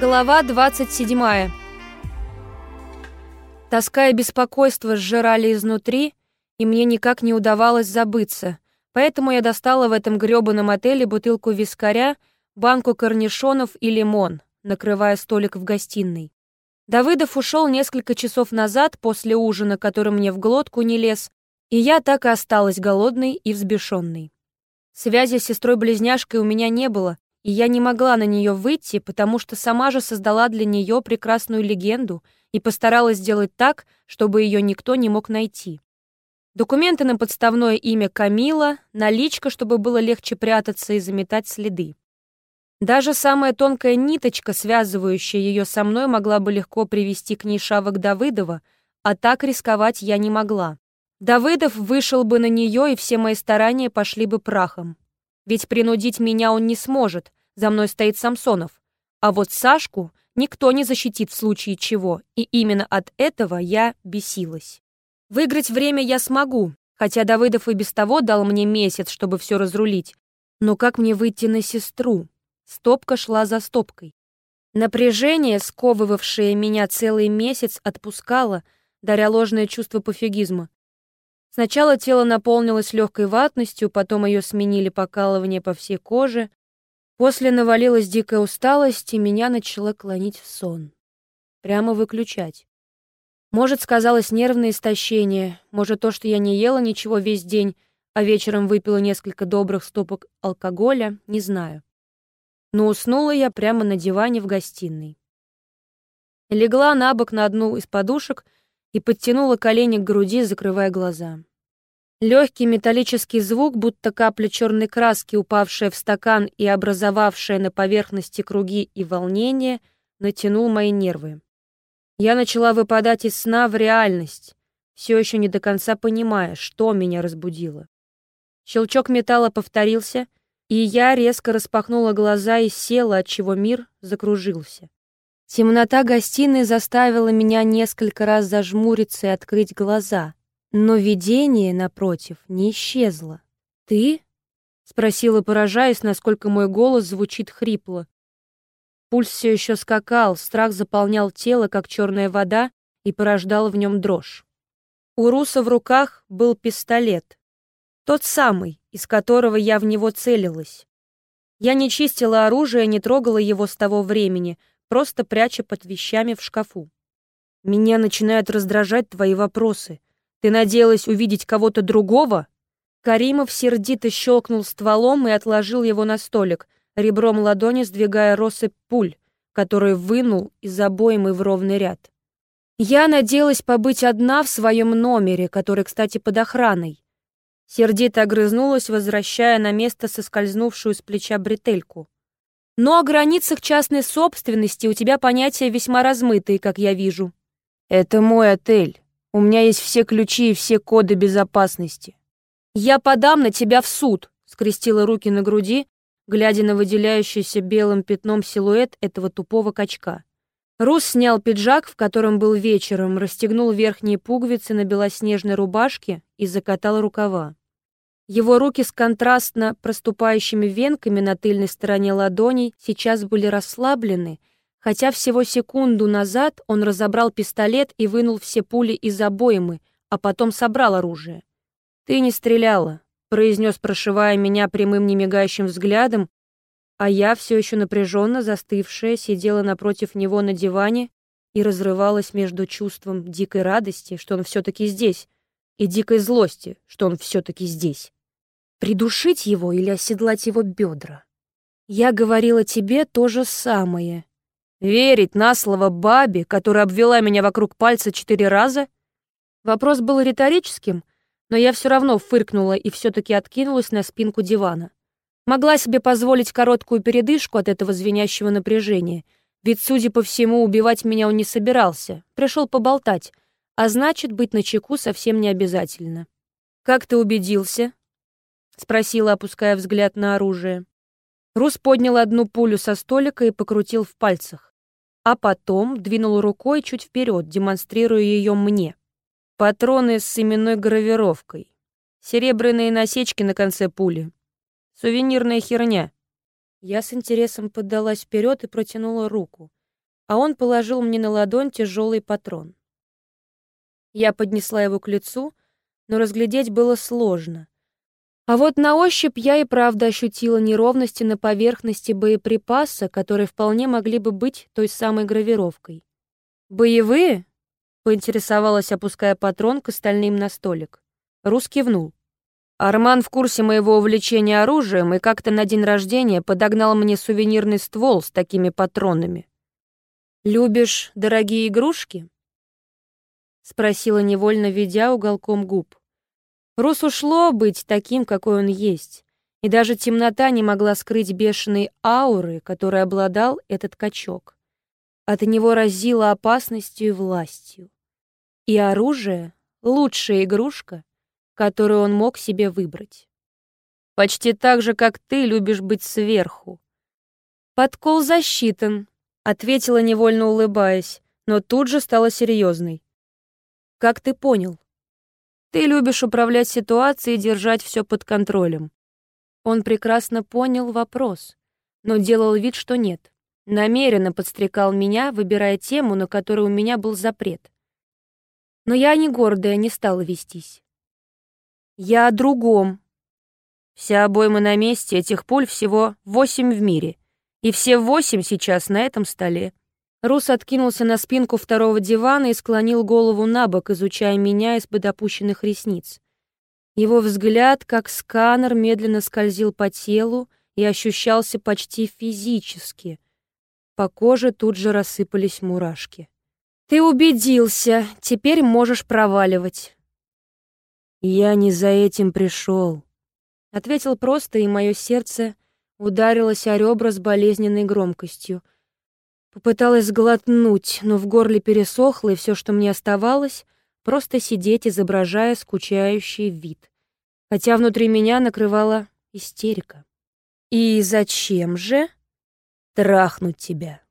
Глава 27. Тоска и беспокойство сжирали изнутри, и мне никак не удавалось забыться, поэтому я достала в этом грёбаном отеле бутылку вискаря, банку корнишонов и лимон, накрывая столик в гостиной. Давыдов ушел несколько часов назад после ужина, который мне в глотку не лез, и я так и осталась голодной и взбешенной. Связи с сестрой-близняшкой у меня не было, и я не могла на нее выйти, потому что сама же создала для нее прекрасную легенду и постаралась сделать так, чтобы ее никто не мог найти. Документы на подставное имя Камила, наличка, чтобы было легче прятаться и заметать следы. Даже самая тонкая ниточка, связывающая ее со мной, могла бы легко привести к ней шавок Давыдова, а так рисковать я не могла. Давыдов вышел бы на нее, и все мои старания пошли бы прахом. Ведь принудить меня он не сможет, за мной стоит Самсонов. А вот Сашку никто не защитит в случае чего, и именно от этого я бесилась. Выиграть время я смогу, хотя Давыдов и без того дал мне месяц, чтобы все разрулить. Но как мне выйти на сестру? Стопка шла за стопкой. Напряжение, сковывавшее меня целый месяц, отпускало, даря ложное чувство пофигизма. Сначала тело наполнилось легкой ватностью, потом ее сменили покалывание по всей коже. После навалилась дикая усталость, и меня начало клонить в сон. Прямо выключать. Может, сказалось нервное истощение, может, то, что я не ела ничего весь день, а вечером выпила несколько добрых стопок алкоголя, не знаю. Но уснула я прямо на диване в гостиной. Легла на бок на одну из подушек и подтянула колени к груди, закрывая глаза. Легкий металлический звук, будто капля черной краски, упавшая в стакан и образовавшая на поверхности круги и волнение, натянул мои нервы. Я начала выпадать из сна в реальность, все еще не до конца понимая, что меня разбудило. Щелчок металла повторился, и я резко распахнула глаза и села, отчего мир закружился. Темнота гостиной заставила меня несколько раз зажмуриться и открыть глаза, но видение, напротив, не исчезло. «Ты?» — спросила, поражаясь, насколько мой голос звучит хрипло. Пульс все еще скакал, страх заполнял тело, как черная вода, и порождал в нем дрожь. У Руса в руках был пистолет. Тот самый, из которого я в него целилась. Я не чистила оружие, не трогала его с того времени, просто пряча под вещами в шкафу. Меня начинают раздражать твои вопросы. Ты надеялась увидеть кого-то другого? Каримов сердито щелкнул стволом и отложил его на столик, ребром ладони сдвигая россыпь пуль, который вынул из обоймы в ровный ряд. Я надеялась побыть одна в своем номере, который, кстати, под охраной. Сердито огрызнулась, возвращая на место соскользнувшую с плеча бретельку. Но о границах частной собственности у тебя понятия весьма размытые, как я вижу. Это мой отель. У меня есть все ключи и все коды безопасности. Я подам на тебя в суд, скрестила руки на груди, глядя на выделяющийся белым пятном силуэт этого тупого качка. Рус снял пиджак, в котором был вечером, расстегнул верхние пуговицы на белоснежной рубашке и закатал рукава. Его руки с контрастно проступающими венками на тыльной стороне ладоней сейчас были расслаблены, хотя всего секунду назад он разобрал пистолет и вынул все пули из обоймы, а потом собрал оружие. «Ты не стреляла», произнес, прошивая меня прямым немигающим взглядом, а я, все еще напряженно застывшая, сидела напротив него на диване и разрывалась между чувством дикой радости, что он все-таки здесь, и дикой злости, что он все-таки здесь. Придушить его или оседлать его бедра? Я говорила тебе то же самое. Верить на слово бабе, которая обвела меня вокруг пальца четыре раза? Вопрос был риторическим — но я все равно фыркнула и все-таки откинулась на спинку дивана. Могла себе позволить короткую передышку от этого звенящего напряжения, ведь, судя по всему, убивать меня он не собирался, пришел поболтать, а значит, быть начеку совсем не обязательно. «Как ты убедился?» — спросила, опуская взгляд на оружие. Рус поднял одну пулю со столика и покрутил в пальцах, а потом двинул рукой чуть вперед, демонстрируя ее мне. Патроны с именной гравировкой. Серебряные насечки на конце пули. Сувенирная херня. Я с интересом поддалась вперед и протянула руку. а он положил мне на ладонь тяжелый патрон. Я поднесла его к лицу, но разглядеть было сложно. А вот на ощупь я и правда ощутила неровности на поверхности боеприпаса, которые вполне могли бы быть той самой гравировкой. «Боевые?» — поинтересовалась, опуская патрон к остальным на столик. Рус кивнул. Арман в курсе моего увлечения оружием и как-то на день рождения подогнал мне сувенирный ствол с такими патронами. «Любишь дорогие игрушки?» — спросила невольно, ведя уголком губ. Рус ушло быть таким, какой он есть, и даже темнота не могла скрыть бешеной ауры, которой обладал этот качок. От него разило опасностью и властью. И оружие — лучшая игрушка, которую он мог себе выбрать. Почти так же, как ты любишь быть сверху. «Подкол засчитан», — ответила, невольно улыбаясь, но тут же стала серьезной. «Как ты понял?» Ты любишь управлять ситуацией и держать все под контролем. Он прекрасно понял вопрос, но делал вид, что нет. Намеренно подстрекал меня, выбирая тему, на которой у меня был запрет. Но я не гордая, не стала вестись. Я о другом. Вся обойма на месте, этих пуль всего восемь в мире. И все восемь сейчас на этом столе. Рус откинулся на спинку второго дивана и склонил голову на бок, изучая меня из-под опущенных ресниц. Его взгляд, как сканер, медленно скользил по телу и ощущался почти физически. По коже тут же рассыпались мурашки. «Ты убедился, теперь можешь проваливать». «Я не за этим пришел», — ответил просто, и мое сердце ударилось о ребра с болезненной громкостью — Попыталась сглотнуть, но в горле пересохло, и все, что мне оставалось, просто сидеть, изображая скучающий вид. Хотя внутри меня накрывала истерика. «И зачем же?» «Трахнуть тебя»,